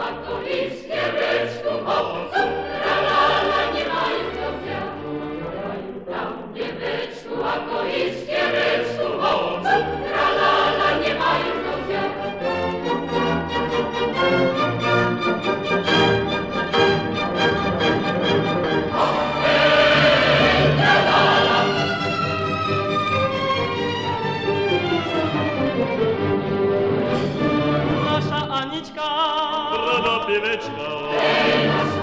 Marco. i wieczna.